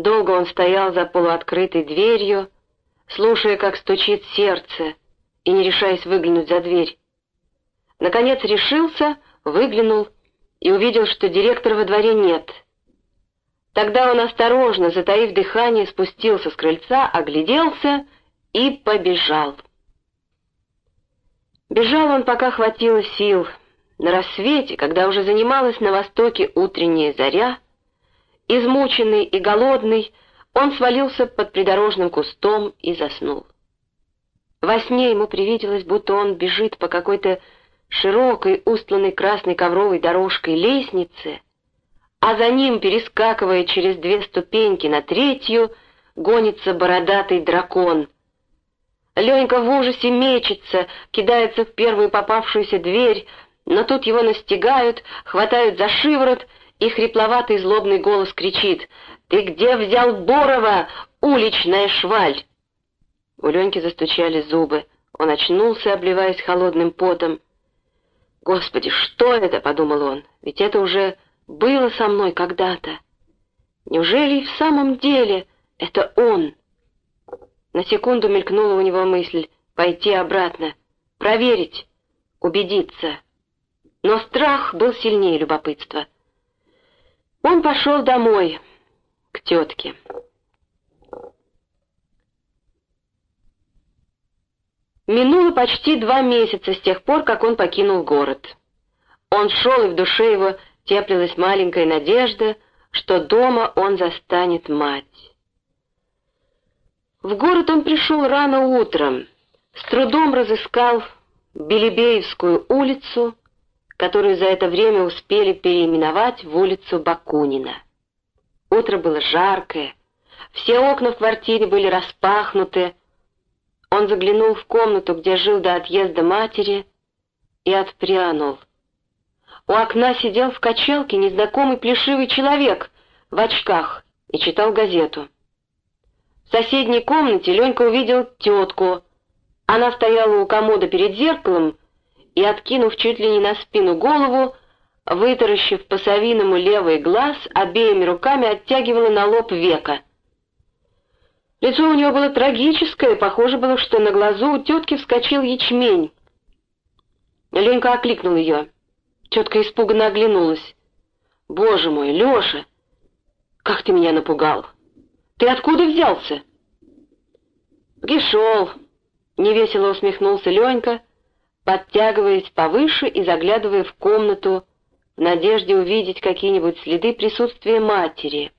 Долго он стоял за полуоткрытой дверью, слушая, как стучит сердце, и не решаясь выглянуть за дверь. Наконец решился, выглянул и увидел, что директора во дворе нет. Тогда он осторожно, затаив дыхание, спустился с крыльца, огляделся и побежал. Бежал он, пока хватило сил. На рассвете, когда уже занималась на востоке утренняя заря, измученный и голодный, он свалился под придорожным кустом и заснул. Во сне ему привиделось, будто он бежит по какой-то широкой, устланной красной ковровой дорожкой лестнице, а за ним, перескакивая через две ступеньки на третью, гонится бородатый дракон — Ленька в ужасе мечется, кидается в первую попавшуюся дверь, но тут его настигают, хватают за шиворот, и хрипловатый злобный голос кричит «Ты где взял Борова, уличная шваль?» У Леньки застучали зубы. Он очнулся, обливаясь холодным потом. «Господи, что это?» — подумал он. «Ведь это уже было со мной когда-то. Неужели и в самом деле это он?» На секунду мелькнула у него мысль пойти обратно, проверить, убедиться. Но страх был сильнее любопытства. Он пошел домой, к тетке. Минуло почти два месяца с тех пор, как он покинул город. Он шел, и в душе его теплилась маленькая надежда, что дома он застанет мать. В город он пришел рано утром, с трудом разыскал Белебеевскую улицу, которую за это время успели переименовать в улицу Бакунина. Утро было жаркое, все окна в квартире были распахнуты. Он заглянул в комнату, где жил до отъезда матери, и отпрянул. У окна сидел в качалке незнакомый плешивый человек в очках и читал газету. В соседней комнате Ленька увидел тетку. Она стояла у комода перед зеркалом и, откинув чуть ли не на спину голову, вытаращив по-совиному левый глаз, обеими руками оттягивала на лоб века. Лицо у нее было трагическое, похоже было, что на глазу у тетки вскочил ячмень. Ленька окликнул ее. Тетка испуганно оглянулась. «Боже мой, Леша, как ты меня напугал!» Ты откуда взялся?» «Пришел», — невесело усмехнулся Ленька, подтягиваясь повыше и заглядывая в комнату в надежде увидеть какие-нибудь следы присутствия матери.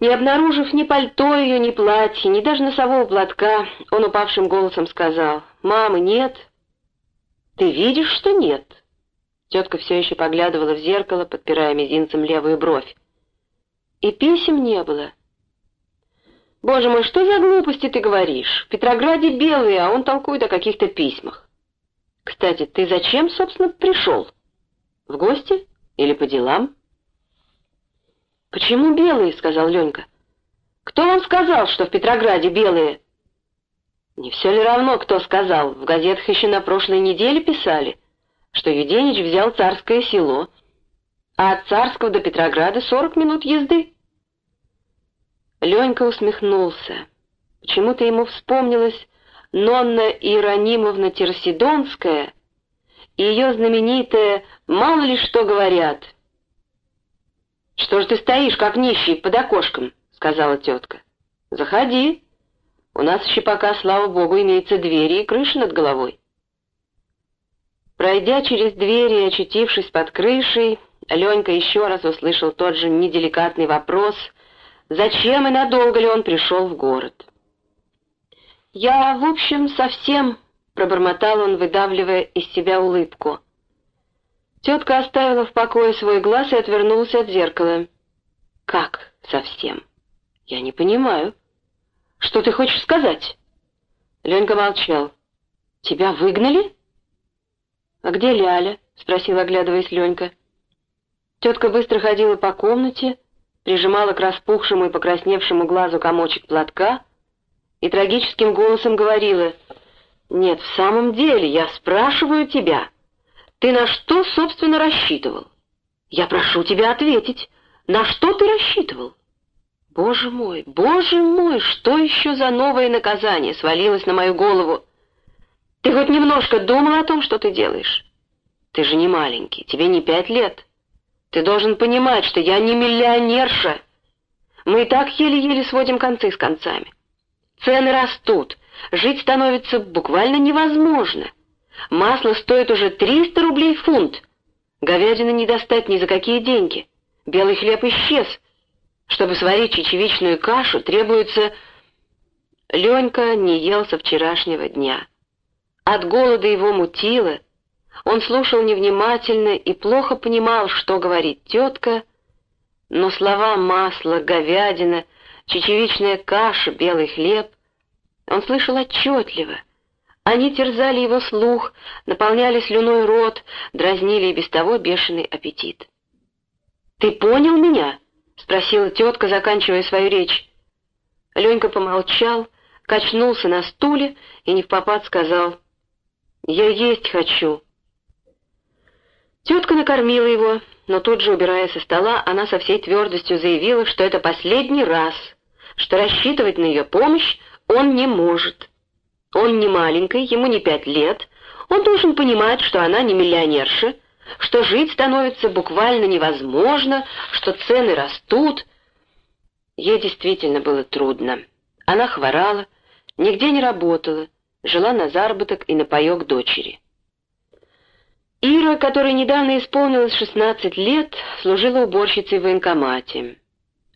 Не обнаружив ни пальто ее, ни платья, ни даже носового платка, он упавшим голосом сказал, «Мамы нет». «Ты видишь, что нет?» Тетка все еще поглядывала в зеркало, подпирая мизинцем левую бровь. И писем не было. Боже мой, что за глупости ты говоришь? В Петрограде белые, а он толкует о каких-то письмах. Кстати, ты зачем, собственно, пришел? В гости или по делам? Почему белые, сказал Ленька. Кто вам сказал, что в Петрограде белые? Не все ли равно, кто сказал? В газетах еще на прошлой неделе писали, что Юденич взял царское село — а от Царского до Петрограда сорок минут езды. Ленька усмехнулся. Почему-то ему вспомнилась Нонна Иеронимовна Терсидонская и ее знаменитая «Мало ли что говорят». «Что ж ты стоишь, как нищий, под окошком?» — сказала тетка. «Заходи. У нас еще пока, слава богу, имеются двери и крыша над головой». Пройдя через двери и очутившись под крышей, Ленька еще раз услышал тот же неделикатный вопрос, зачем и надолго ли он пришел в город. «Я, в общем, совсем...» — пробормотал он, выдавливая из себя улыбку. Тетка оставила в покое свой глаз и отвернулась от зеркала. «Как совсем? Я не понимаю. Что ты хочешь сказать?» Ленька молчал. «Тебя выгнали?» «А где Ляля?» — спросил, оглядываясь Ленька. Тетка быстро ходила по комнате, прижимала к распухшему и покрасневшему глазу комочек платка и трагическим голосом говорила, «Нет, в самом деле, я спрашиваю тебя, ты на что, собственно, рассчитывал? Я прошу тебя ответить, На что ты рассчитывал? Боже мой, боже мой, что еще за новое наказание свалилось на мою голову? Ты хоть немножко думал о том, что ты делаешь? Ты же не маленький, тебе не пять лет. Ты должен понимать, что я не миллионерша. Мы и так еле-еле сводим концы с концами. Цены растут, жить становится буквально невозможно. Масло стоит уже 300 рублей фунт. Говядины не достать ни за какие деньги. Белый хлеб исчез. Чтобы сварить чечевичную кашу, требуется... Ленька не ел со вчерашнего дня. От голода его мутило. Он слушал невнимательно и плохо понимал, что говорит тетка, но слова масло, говядина, чечевичная каша, белый хлеб он слышал отчетливо. Они терзали его слух, наполняли слюной рот, дразнили и без того бешеный аппетит. «Ты понял меня?» — спросила тетка, заканчивая свою речь. Ленька помолчал, качнулся на стуле и не в попад сказал «Я есть хочу». Тетка накормила его, но тут же, убирая со стола, она со всей твердостью заявила, что это последний раз, что рассчитывать на ее помощь он не может. Он не маленький, ему не пять лет, он должен понимать, что она не миллионерша, что жить становится буквально невозможно, что цены растут. Ей действительно было трудно. Она хворала, нигде не работала, жила на заработок и на паёк дочери. Ира, которой недавно исполнилось 16 лет, служила уборщицей в военкомате.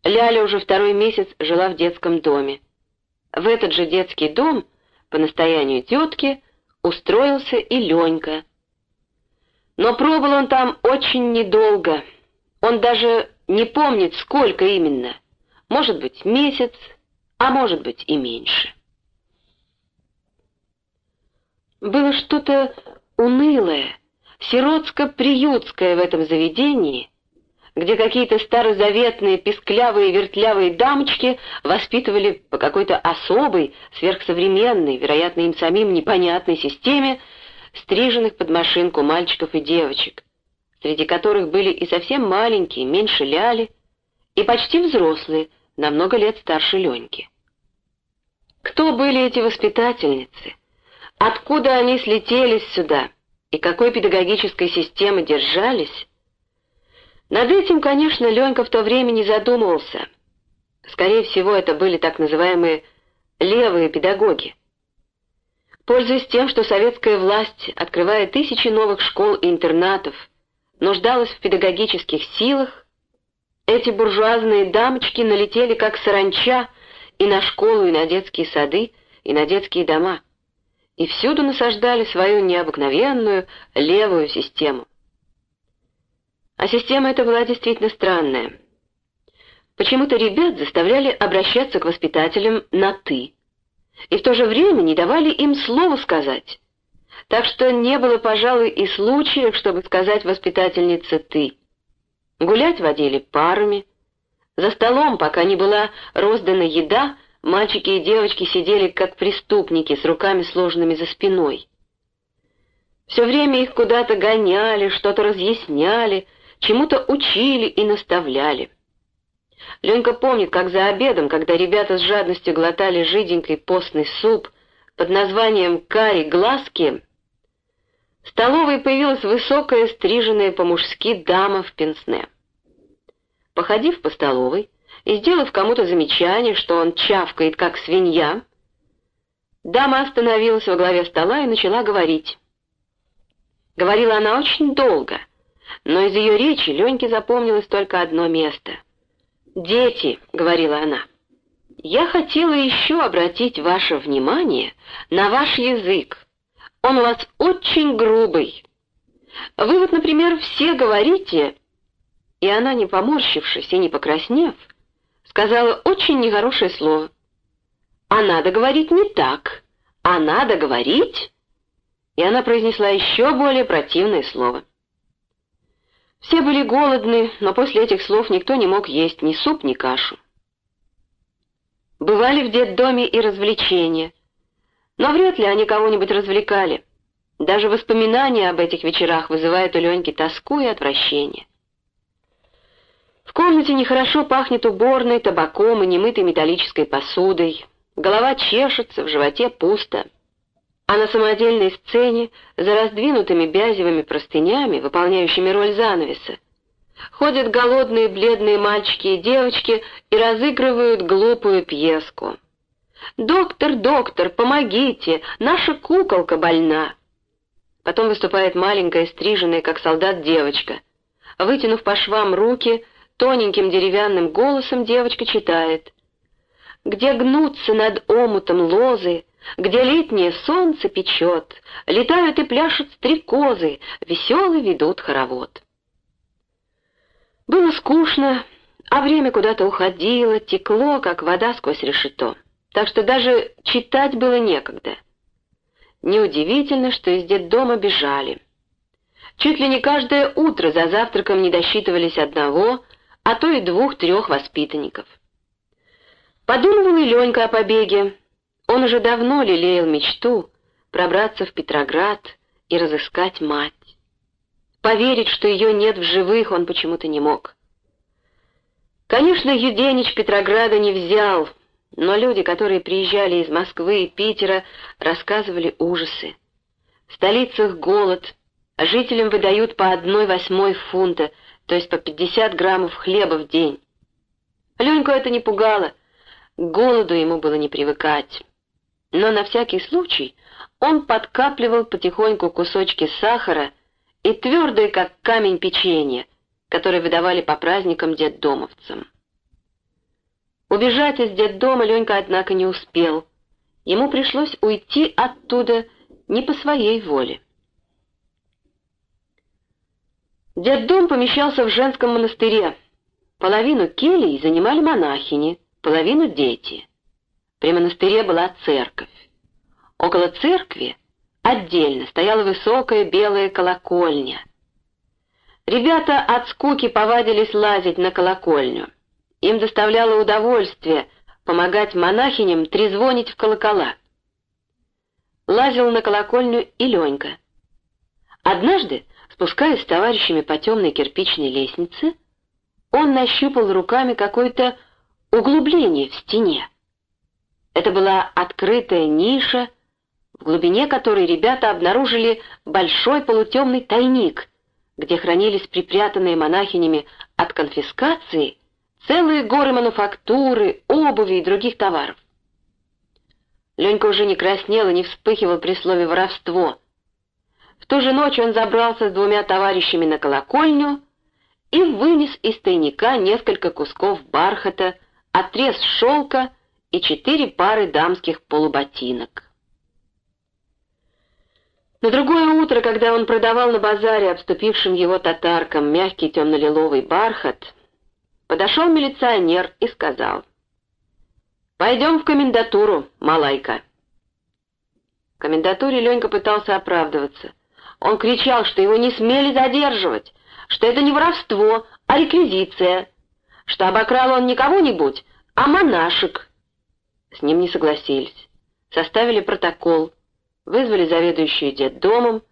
Ляля уже второй месяц жила в детском доме. В этот же детский дом, по настоянию тетки, устроился и Ленька. Но пробыл он там очень недолго. Он даже не помнит, сколько именно. Может быть, месяц, а может быть и меньше. Было что-то унылое, сиротско-приютское в этом заведении, где какие-то старозаветные песклявые вертлявые дамочки воспитывали по какой-то особой, сверхсовременной, вероятно, им самим непонятной системе стриженных под машинку мальчиков и девочек, среди которых были и совсем маленькие, меньше ляли, и почти взрослые, на много лет старше Леньки. Кто были эти воспитательницы? Откуда они слетелись сюда? И какой педагогической системы держались? Над этим, конечно, Ленька в то время не задумывался. Скорее всего, это были так называемые «левые педагоги». Пользуясь тем, что советская власть, открывая тысячи новых школ и интернатов, нуждалась в педагогических силах, эти буржуазные дамочки налетели как саранча и на школу, и на детские сады, и на детские дома, и всюду насаждали свою необыкновенную левую систему. А система эта была действительно странная. Почему-то ребят заставляли обращаться к воспитателям на «ты», и в то же время не давали им слова сказать. Так что не было, пожалуй, и случаев, чтобы сказать воспитательнице «ты». Гулять водили парами. За столом, пока не была роздана еда, мальчики и девочки сидели как преступники с руками сложенными за спиной. Все время их куда-то гоняли, что-то разъясняли, чему-то учили и наставляли. Ленька помнит, как за обедом, когда ребята с жадностью глотали жиденький постный суп под названием «карри глазки», в столовой появилась высокая, стриженная по-мужски дама в пенсне. Походив по столовой и сделав кому-то замечание, что он чавкает, как свинья, дама остановилась во главе стола и начала говорить. Говорила она очень долго — но из ее речи Леньке запомнилось только одно место. «Дети», — говорила она, — «я хотела еще обратить ваше внимание на ваш язык. Он у вас очень грубый. Вы вот, например, все говорите...» И она, не поморщившись и не покраснев, сказала очень нехорошее слово. «А надо говорить не так, а надо говорить...» И она произнесла еще более противное слово. Все были голодны, но после этих слов никто не мог есть ни суп, ни кашу. Бывали в детдоме и развлечения, но вряд ли они кого-нибудь развлекали. Даже воспоминания об этих вечерах вызывают у Леньки тоску и отвращение. В комнате нехорошо пахнет уборной, табаком и немытой металлической посудой. Голова чешется, в животе пусто. А на самодельной сцене, за раздвинутыми бязевыми простынями, выполняющими роль занавеса, ходят голодные бледные мальчики и девочки и разыгрывают глупую пьеску. «Доктор, доктор, помогите! Наша куколка больна!» Потом выступает маленькая, стриженная, как солдат, девочка. Вытянув по швам руки, тоненьким деревянным голосом девочка читает. «Где гнутся над омутом лозы, где летнее солнце печет, летают и пляшут стрекозы, веселый ведут хоровод». Было скучно, а время куда-то уходило, текло, как вода сквозь решето, так что даже читать было некогда. Неудивительно, что из детдома бежали. Чуть ли не каждое утро за завтраком не досчитывались одного, а то и двух-трех воспитанников. Подумывал и Ленька о побеге. Он уже давно лелеял мечту пробраться в Петроград и разыскать мать. Поверить, что ее нет в живых, он почему-то не мог. Конечно, Юденич Петрограда не взял, но люди, которые приезжали из Москвы и Питера, рассказывали ужасы. В столицах голод, а жителям выдают по одной восьмой фунта, то есть по 50 граммов хлеба в день. Леньку это не пугало, к голоду ему было не привыкать. Но на всякий случай он подкапливал потихоньку кусочки сахара и твердое, как камень, печенье, которое выдавали по праздникам детдомовцам. Убежать из детдома Ленька, однако, не успел. Ему пришлось уйти оттуда не по своей воле. Детдом помещался в женском монастыре. Половину келий занимали монахини, половину — дети. При монастыре была церковь. Около церкви Отдельно стояла высокая белая колокольня. Ребята от скуки повадились лазить на колокольню. Им доставляло удовольствие помогать монахиням трезвонить в колокола. Лазил на колокольню и Ленька. Однажды, спускаясь с товарищами по темной кирпичной лестнице, он нащупал руками какое-то углубление в стене. Это была открытая ниша в глубине которой ребята обнаружили большой полутемный тайник, где хранились припрятанные монахинями от конфискации целые горы мануфактуры, обуви и других товаров. Ленька уже не краснел и не вспыхивал при слове «воровство». В ту же ночь он забрался с двумя товарищами на колокольню и вынес из тайника несколько кусков бархата, отрез шелка и четыре пары дамских полуботинок. На другое утро, когда он продавал на базаре обступившим его татаркам мягкий темно-лиловый бархат, подошел милиционер и сказал, «Пойдем в комендатуру, малайка». В комендатуре Ленька пытался оправдываться. Он кричал, что его не смели задерживать, что это не воровство, а реквизиция, что обокрал он не кого-нибудь, а монашек. С ним не согласились. Составили протокол — вызвали заведующую детдомом,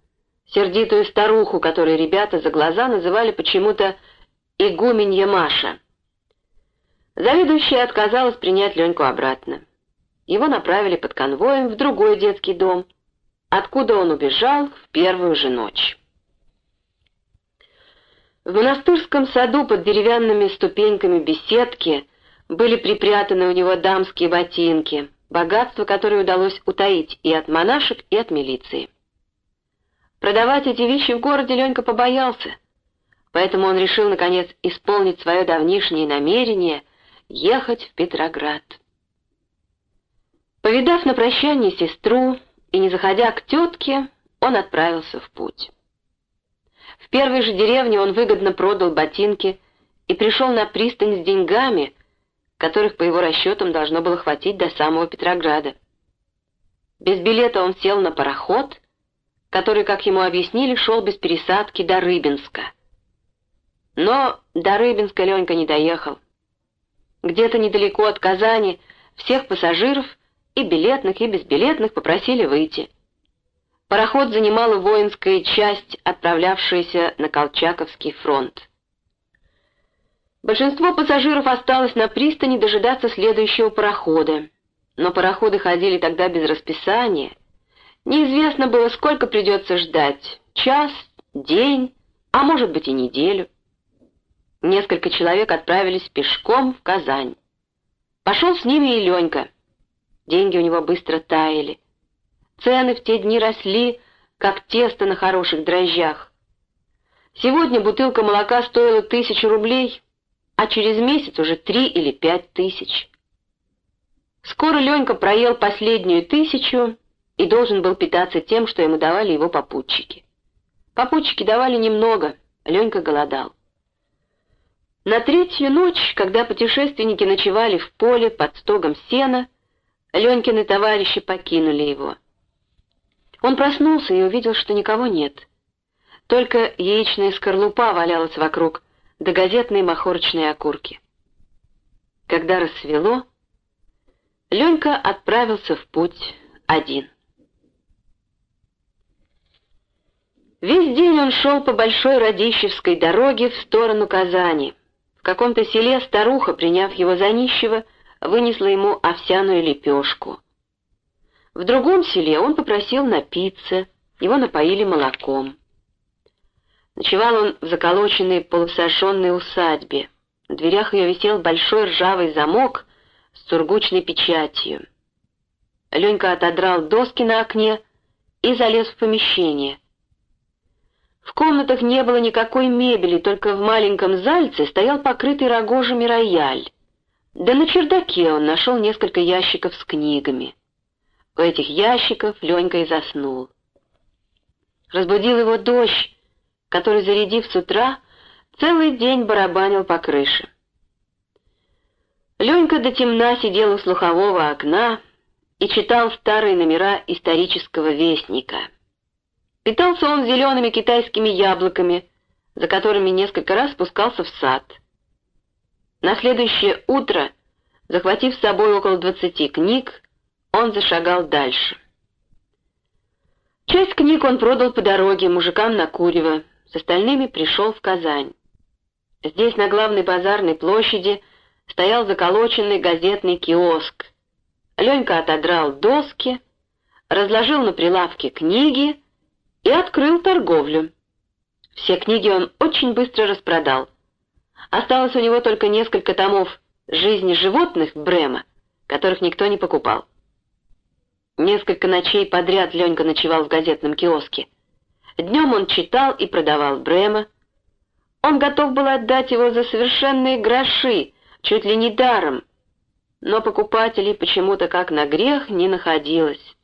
сердитую старуху, которую ребята за глаза называли почему-то «игуменья Маша». Заведующая отказалась принять Леньку обратно. Его направили под конвоем в другой детский дом, откуда он убежал в первую же ночь. В монастырском саду под деревянными ступеньками беседки были припрятаны у него дамские ботинки — богатство, которое удалось утаить и от монашек, и от милиции. Продавать эти вещи в городе Ленька побоялся, поэтому он решил, наконец, исполнить свое давнишнее намерение ехать в Петроград. Повидав на прощание сестру и не заходя к тетке, он отправился в путь. В первой же деревне он выгодно продал ботинки и пришел на пристань с деньгами, которых, по его расчетам, должно было хватить до самого Петрограда. Без билета он сел на пароход, который, как ему объяснили, шел без пересадки до Рыбинска. Но до Рыбинска Ленька не доехал. Где-то недалеко от Казани всех пассажиров, и билетных, и безбилетных, попросили выйти. Пароход занимала воинская часть, отправлявшаяся на Колчаковский фронт. Большинство пассажиров осталось на пристани дожидаться следующего парохода. Но пароходы ходили тогда без расписания. Неизвестно было, сколько придется ждать — час, день, а может быть и неделю. Несколько человек отправились пешком в Казань. Пошел с ними и Ленька. Деньги у него быстро таяли. Цены в те дни росли, как тесто на хороших дрожжах. Сегодня бутылка молока стоила тысячу рублей, а через месяц уже три или пять тысяч. Скоро Ленька проел последнюю тысячу и должен был питаться тем, что ему давали его попутчики. Попутчики давали немного, Ленька голодал. На третью ночь, когда путешественники ночевали в поле под стогом сена, Ленькины товарищи покинули его. Он проснулся и увидел, что никого нет. Только яичная скорлупа валялась вокруг, да газетные махорочные окурки. Когда рассвело, Ленька отправился в путь один. Весь день он шел по Большой Радищевской дороге в сторону Казани. В каком-то селе старуха, приняв его за нищего, вынесла ему овсяную лепешку. В другом селе он попросил напиться, его напоили молоком. Ночевал он в заколоченной полусожженной усадьбе. На дверях ее висел большой ржавый замок с сургучной печатью. Ленька отодрал доски на окне и залез в помещение. В комнатах не было никакой мебели, только в маленьком зальце стоял покрытый рогожами рояль. Да на чердаке он нашел несколько ящиков с книгами. У этих ящиков Ленька и заснул. Разбудил его дождь, который, зарядив с утра, целый день барабанил по крыше. Ленька до темна сидел у слухового окна и читал старые номера исторического вестника. Питался он зелеными китайскими яблоками, за которыми несколько раз спускался в сад. На следующее утро, захватив с собой около двадцати книг, он зашагал дальше. Часть книг он продал по дороге мужикам на Курево, с остальными пришел в Казань. Здесь, на главной базарной площади, стоял заколоченный газетный киоск. Ленька отодрал доски, разложил на прилавке книги и открыл торговлю. Все книги он очень быстро распродал. Осталось у него только несколько томов «Жизни животных» Брема, которых никто не покупал. Несколько ночей подряд Ленька ночевал в газетном киоске. Днем он читал и продавал Брема. Он готов был отдать его за совершенные гроши, чуть ли не даром, но покупателей почему-то как на грех не находилось.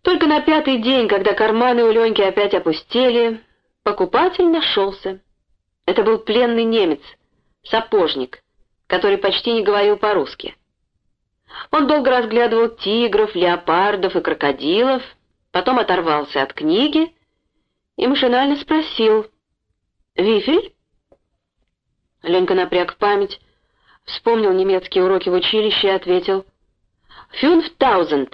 Только на пятый день, когда карманы у Леньки опять опустели, покупатель нашелся. Это был пленный немец, сапожник, который почти не говорил по-русски. Он долго разглядывал тигров, леопардов и крокодилов, потом оторвался от книги и машинально спросил «Вифель?» Ленька напряг память, вспомнил немецкие уроки в училище и ответил «Фюнфтаузенд».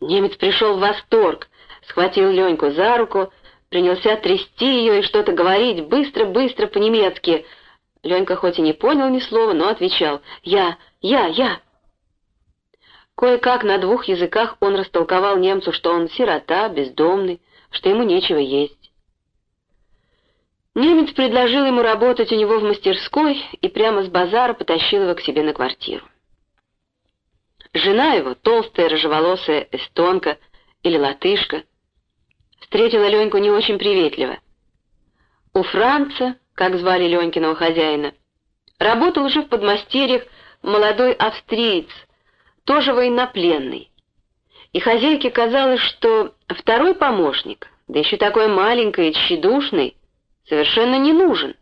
Немец пришел в восторг, схватил Леньку за руку, принялся трясти ее и что-то говорить быстро-быстро по-немецки. Ленька хоть и не понял ни слова, но отвечал «Я, я, я». Кое-как на двух языках он растолковал немцу, что он сирота, бездомный, что ему нечего есть. Немец предложил ему работать у него в мастерской и прямо с базара потащил его к себе на квартиру. Жена его, толстая, рыжеволосая эстонка или латышка, встретила Леньку не очень приветливо. У Франца, как звали Ленькиного хозяина, работал уже в подмастерьях молодой австриец, тоже военнопленный. И хозяйке казалось, что второй помощник, да еще такой маленький и тщедушный, совершенно не нужен.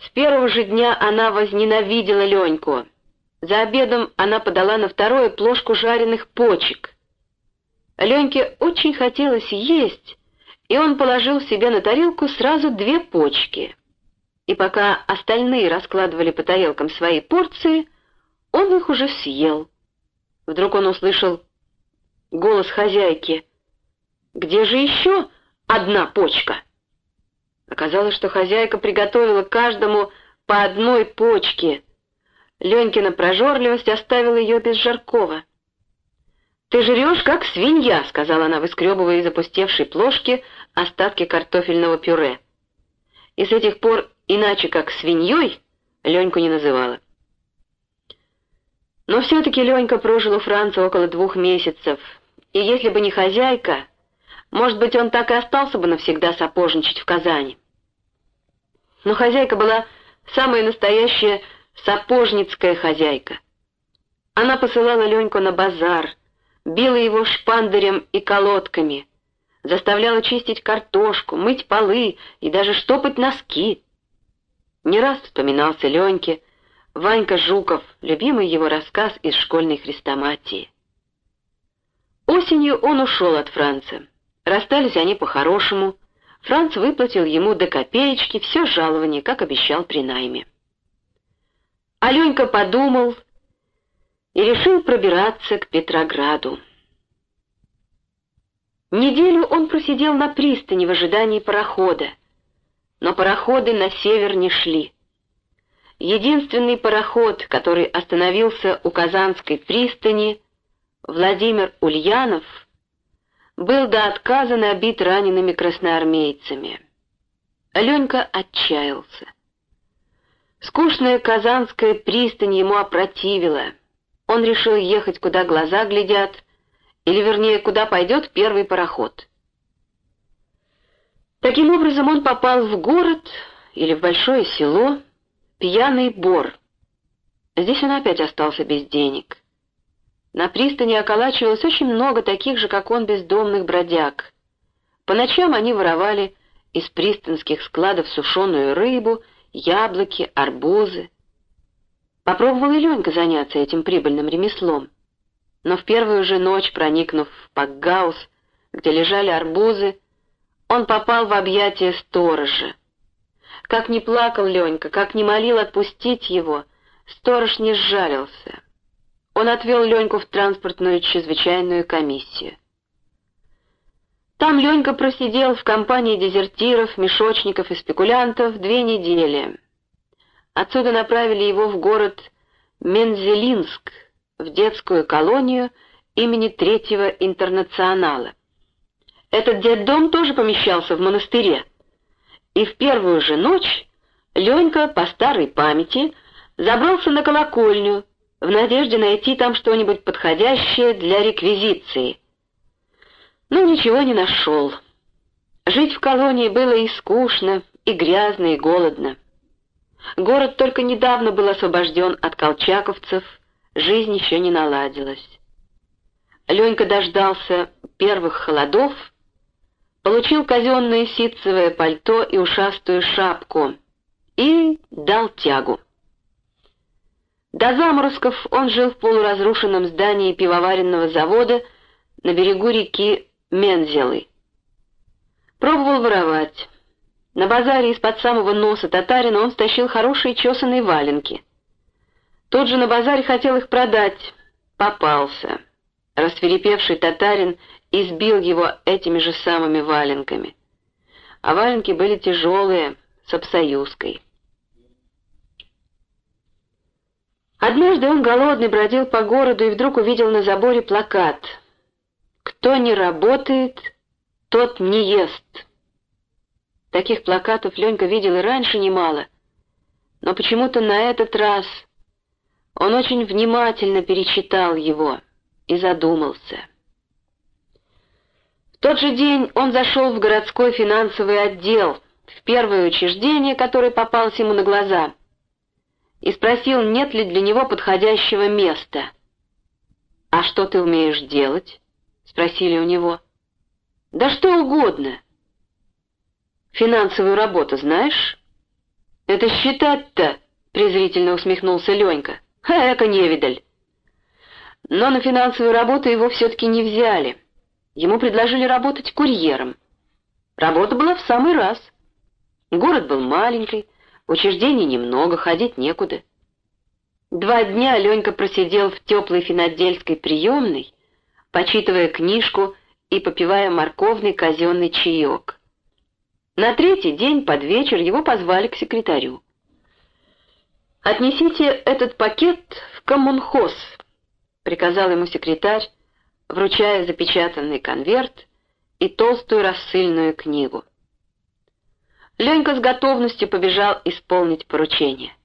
С первого же дня она возненавидела Леньку, за обедом она подала на второе плошку жареных почек. Леньке очень хотелось есть, и он положил себе на тарелку сразу две почки. И пока остальные раскладывали по тарелкам свои порции, он их уже съел. Вдруг он услышал голос хозяйки. «Где же еще одна почка?» Оказалось, что хозяйка приготовила каждому по одной почке. Ленькина прожорливость оставила ее без жаркого. «Ты жрешь, как свинья», — сказала она, выскребывая из опустевшей плошки остатки картофельного пюре. И с этих пор иначе как свиньей Леньку не называла. Но все-таки Ленька прожил у Франца около двух месяцев, и если бы не хозяйка, может быть, он так и остался бы навсегда сапожничать в Казани. Но хозяйка была самая настоящая сапожницкая хозяйка. Она посылала Леньку на базар, била его шпандерем и колодками, заставляла чистить картошку, мыть полы и даже штопать носки. Не раз вспоминался Леньке Ванька Жуков, любимый его рассказ из школьной хрестоматии. Осенью он ушел от Франца. Расстались они по-хорошему. Франц выплатил ему до копеечки все жалование, как обещал при найме. Аленька подумал и решил пробираться к Петрограду. Неделю он просидел на пристани в ожидании парохода, но пароходы на север не шли. Единственный пароход, который остановился у Казанской пристани, Владимир Ульянов, был до отказа набит ранеными красноармейцами. Ленька отчаялся. Скучная Казанская пристань ему опротивила. Он решил ехать, куда глаза глядят, или, вернее, куда пойдет первый пароход. Таким образом, он попал в город или в большое село, пьяный бор. Здесь он опять остался без денег. На пристани околачивалось очень много таких же, как он, бездомных бродяг. По ночам они воровали из пристанских складов сушеную рыбу, яблоки, арбузы. Попробовал и Ленька заняться этим прибыльным ремеслом. Но в первую же ночь, проникнув в Пакгаус, где лежали арбузы, он попал в объятия сторожа. Как ни плакал Ленька, как ни молил отпустить его, сторож не сжалился. Он отвел Леньку в транспортную чрезвычайную комиссию. Там Ленька просидел в компании дезертиров, мешочников и спекулянтов две недели. Отсюда направили его в город Мензелинск, в детскую колонию имени Третьего Интернационала. Этот детдом тоже помещался в монастыре. И в первую же ночь Ленька по старой памяти забрался на колокольню, в надежде найти там что-нибудь подходящее для реквизиции. Но ничего не нашел. Жить в колонии было и скучно, и грязно, и голодно. Город только недавно был освобожден от колчаковцев, жизнь еще не наладилась. Ленька дождался первых холодов, получил казенное ситцевое пальто и ушастую шапку и дал тягу. До заморозков он жил в полуразрушенном здании пивоваренного завода на берегу реки Мензелы. Пробовал воровать. На базаре из-под самого носа татарина он стащил хорошие чесаные валенки. Тот же на базаре хотел их продать. Попался. Расферепевший татарин избил его этими же самыми валенками. А валенки были тяжелые, с обсоюзкой. Однажды он голодный бродил по городу и вдруг увидел на заборе плакат «Кто не работает, тот не ест». Таких плакатов Ленька видел и раньше немало, но почему-то на этот раз он очень внимательно перечитал его и задумался. В тот же день он зашел в городской финансовый отдел, в первое учреждение, которое попалось ему на глаза — и спросил, нет ли для него подходящего места. «А что ты умеешь делать?» — спросили у него. «Да что угодно». «Финансовую работу знаешь?» «Это считать-то!» — презрительно усмехнулся Ленька. «Эка невидаль!» Но на финансовую работу его все-таки не взяли. Ему предложили работать курьером. Работа была в самый раз. Город был маленький, Учреждений немного, ходить некуда. Два дня Ленька просидел в теплой финодельской приемной, почитывая книжку и попивая морковный казенный чаек. На третий день под вечер его позвали к секретарю. «Отнесите этот пакет в коммунхоз», — приказал ему секретарь, вручая запечатанный конверт и толстую рассыльную книгу. Ленька с готовностью побежал исполнить поручение.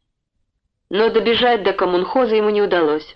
Но добежать до коммунхоза ему не удалось.